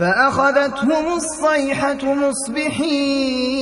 فأخذتهم الصيحة مصبحين.